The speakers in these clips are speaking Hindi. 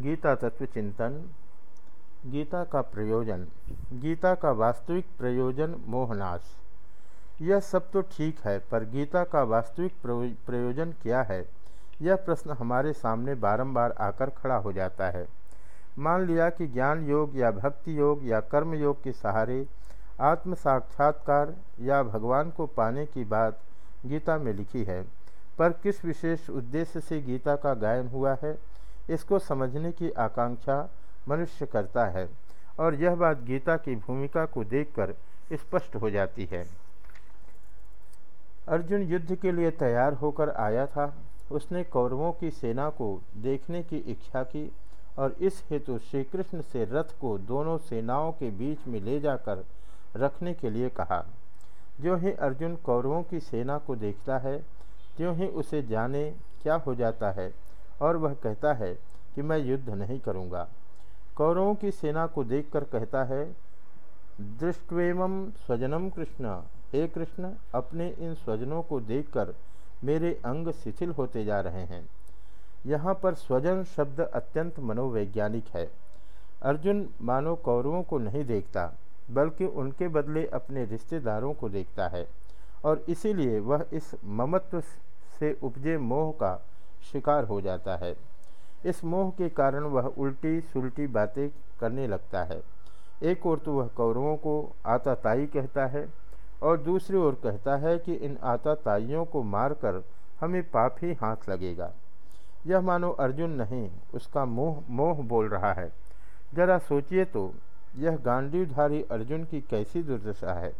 गीता तत्व चिंतन, गीता का प्रयोजन, गीता का वास्तविक प्रयोजन, मोहनाश। यह सब तो ठीक है, पर गीता का वास्तविक प्रयोजन क्या है? यह प्रश्न हमारे सामने बारंबार आकर खड़ा हो जाता है। मान लिया कि ज्ञान योग या भक्ति योग या कर्म योग के सहारे आत्म साक्षात्कार या भगवान को पाने की बात गीता में लिखी है, पर किस विशेष उद्देश्य से गीता का गायन हुआ है? इसको समझने की आकांक्षा मनुष्य करता है और यह बात गीता की भूमिका को देखकर स्पष्ट हो जाती है। अर्जुन युद्ध के लिए तैयार होकर आया था। उसने कौरवों की सेना को देखने की इच्छा की और इस हेतु श्री कृष्ण से रथ को दोनों सेनाओं के बीच में ले जाकर रखने के लिए कहा। जो ही अर्जुन कौरवों की सेना को देखता है, त्यों ही उसे जाने क्या हो जाता है। और वह कहता है कि मैं युद्ध नहीं करूँगा। कौरवों की सेना को देखकर कहता है, दृष्टवेम स्वजनम कृष्ण। हे कृष्ण, अपने इन स्वजनों को देखकर मेरे अंग शिथिल होते जा रहे हैं। यहाँ पर स्वजन शब्द अत्यंत मनोवैज्ञानिक है। अर्जुन मानो कौरवों को नहीं देखता, बल्कि उनके बदले अपने रिश्तेदारों को देखता है। और इसीलिए वह इस ममत्व से उपजे मोह का शिकार हो जाता है। इस मोह के कारण वह उल्टी सुलटी बातें करने लगता है। एक ओर तो वह कौरवों को आताताई कहता है और दूसरी ओर कहता है कि इन आताताइयों को मारकर हमें पाप ही हाथ लगेगा। यह मानो अर्जुन नहीं, उसका मोह मोह बोल रहा है। जरा सोचिए तो यह गांडीवधारी अर्जुन की कैसी दुर्दशा है।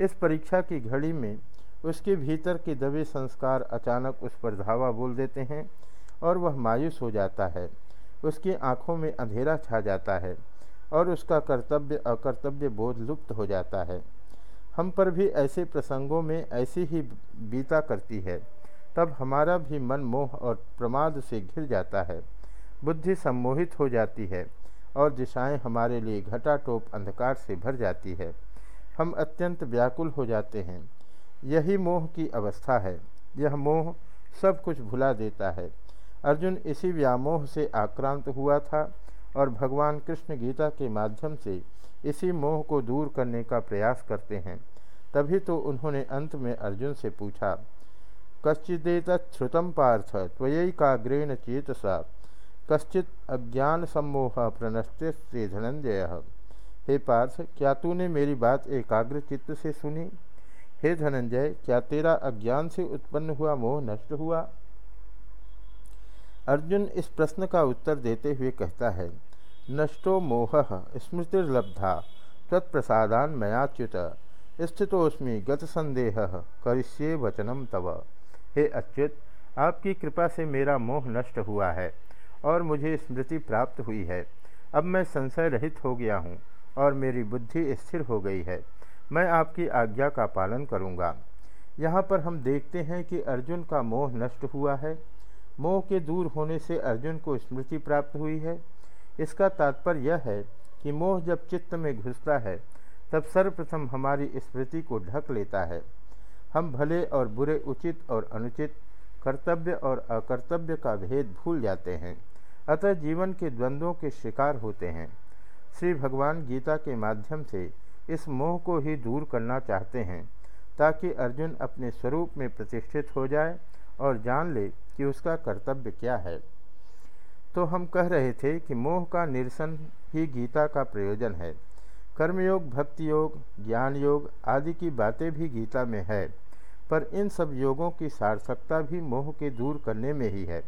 इस परीक्षा की घड़ी में उसके भीतर के दबे संस्कार अचानक उस पर धावा बोल देते हैं और वह मायूस हो जाता है। उसकी आँखों में अंधेरा छा जाता है और उसका कर्तव्य अकर्तव्य बोध लुप्त हो जाता है। हम पर भी ऐसे प्रसंगों में ऐसी ही बीता करती है। तब हमारा भी मन मोह और प्रमाद से घिर जाता है। बुद्धि सम्मोहित हो जाती है और दिशाएँ हमारे लिए घटाटोप अंधकार से भर जाती है। हम अत्यंत व्याकुल हो जाते हैं। यही मोह की अवस्था है। यह मोह सब कुछ भुला देता है। अर्जुन इसी व्यामोह से आक्रांत हुआ था और भगवान कृष्ण गीता के माध्यम से इसी मोह को दूर करने का प्रयास करते हैं। तभी तो उन्होंने अंत में अर्जुन से पूछा, कश्चिदेत श्रुतम पार्थ, त्वयैकाग्रेण चेतसा, कश्चित अज्ञान सम्मोह प्रनष्टे से धनंजय। हे पार्थ, क्या तूने मेरी बात एकाग्र चित्त से सुनी? हे धनंजय, क्या तेरा अज्ञान से उत्पन्न हुआ मोह नष्ट हुआ? अर्जुन इस प्रश्न का उत्तर देते हुए कहता है, नष्टो मोह, स्मृतिर्लब्धा, तत्प्रसादान मयाच्युत स्थितोस्मी गत संदेह, करिष्ये वचनम तव। हे अच्युत, आपकी कृपा से मेरा मोह नष्ट हुआ है और मुझे स्मृति प्राप्त हुई है। अब मैं संशय रहित हो गया हूँ और मेरी बुद्धि स्थिर हो गई है। मैं आपकी आज्ञा का पालन करूँगा। यहाँ पर हम देखते हैं कि अर्जुन का मोह नष्ट हुआ है। मोह के दूर होने से अर्जुन को स्मृति प्राप्त हुई है। इसका तात्पर्य यह है कि मोह जब चित्त में घुसता है, तब सर्वप्रथम हमारी स्मृति को ढक लेता है। हम भले और बुरे उचित और अनुचित, कर्तव्य और अकर्तव्य का भेद भूल जाते हैं। अतः जीवन के द्वंद्वों के शिकार होते हैं। श्री भगवान गीता के माध्यम से इस मोह को ही दूर करना चाहते हैं, ताकि अर्जुन अपने स्वरूप में प्रतिष्ठित हो जाए और जान ले कि उसका कर्तव्य क्या है। तो हम कह रहे थे कि मोह का निरसन ही गीता का प्रयोजन है। कर्मयोग भक्ति योग ज्ञान योग आदि की बातें भी गीता में है, पर इन सब योगों की सार्थकता भी मोह के दूर करने में ही है।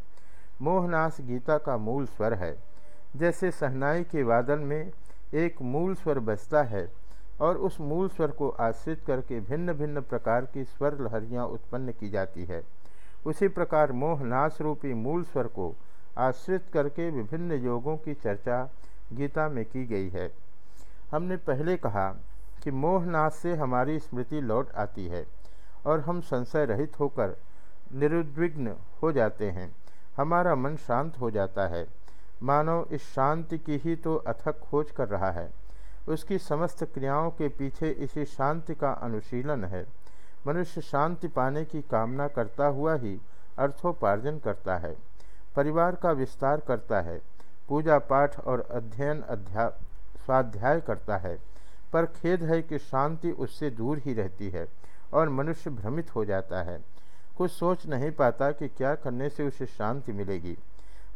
मोहनाश गीता का मूल स्वर है। जैसे सहनाई के वादन में एक मूल स्वर बसता है और उस मूल स्वर को आश्रित करके भिन्न भिन्न प्रकार की स्वर लहरियाँ उत्पन्न की जाती है। उसी प्रकार मोहनाश रूपी मूल स्वर को आश्रित करके विभिन्न योगों की चर्चा गीता में की गई है। हमने पहले कहा कि मोहनाश से हमारी स्मृति लौट आती है और हम संशय रहित होकर निरुद्विग्न हो जाते हैं। हमारा मन शांत हो जाता है। मानव इस शांति की ही तो अथक खोज कर रहा है। उसकी समस्त क्रियाओं के पीछे इसी शांति का अनुशीलन है। मनुष्य शांति पाने की कामना करता हुआ ही अर्थोपार्जन करता है, परिवार का विस्तार करता है पूजा पाठ और अध्ययन अध्या, स्वाध्याय करता है, पर खेद है कि शांति उससे दूर ही रहती है और मनुष्य भ्रमित हो जाता है। कुछ सोच नहीं पाता कि क्या करने से उसे शांति मिलेगी।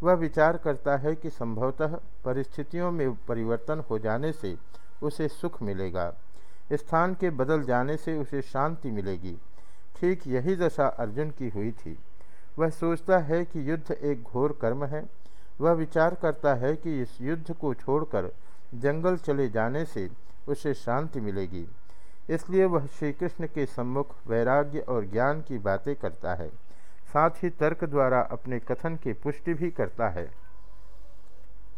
वह विचार करता है कि संभवतः परिस्थितियों में परिवर्तन हो जाने से उसे सुख मिलेगा। स्थान के बदल जाने से उसे शांति मिलेगी। ठीक यही दशा अर्जुन की हुई थी। वह सोचता है कि युद्ध एक घोर कर्म है। वह विचार करता है कि इस युद्ध को छोड़कर जंगल चले जाने से उसे शांति मिलेगी। इसलिए वह श्री कृष्ण के सम्मुख वैराग्य और ज्ञान की बातें करता है। साथ ही तर्क द्वारा अपने कथन की पुष्टि भी करता है।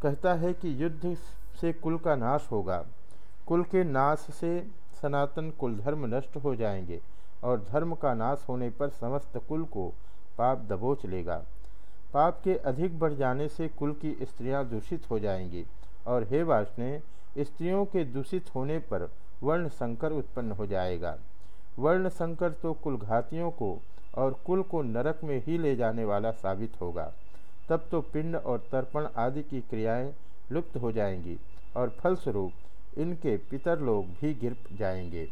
कहता है कि युद्ध से कुल का नाश होगा। कुल के नाश से सनातन कुल धर्म नष्ट हो जाएँगे और धर्म का नाश होने पर समस्त कुल को पाप दबोच लेगा। पाप के अधिक बढ़ जाने से कुल की स्त्रियाँ दूषित हो जाएँगी और हे वाष्णे स्त्रियों के दूषित होने पर वर्ण संकर उत्पन्न हो जाएगा। वर्ण संकर तो कुलघातियों को और कुल को नरक में ही ले जाने वाला साबित होगा। तब तो पिंड और तर्पण आदि की क्रियाएँ लुप्त हो जाएँगी और फलस्वरूप इनके पितर लोग भी गिर जाएँगे।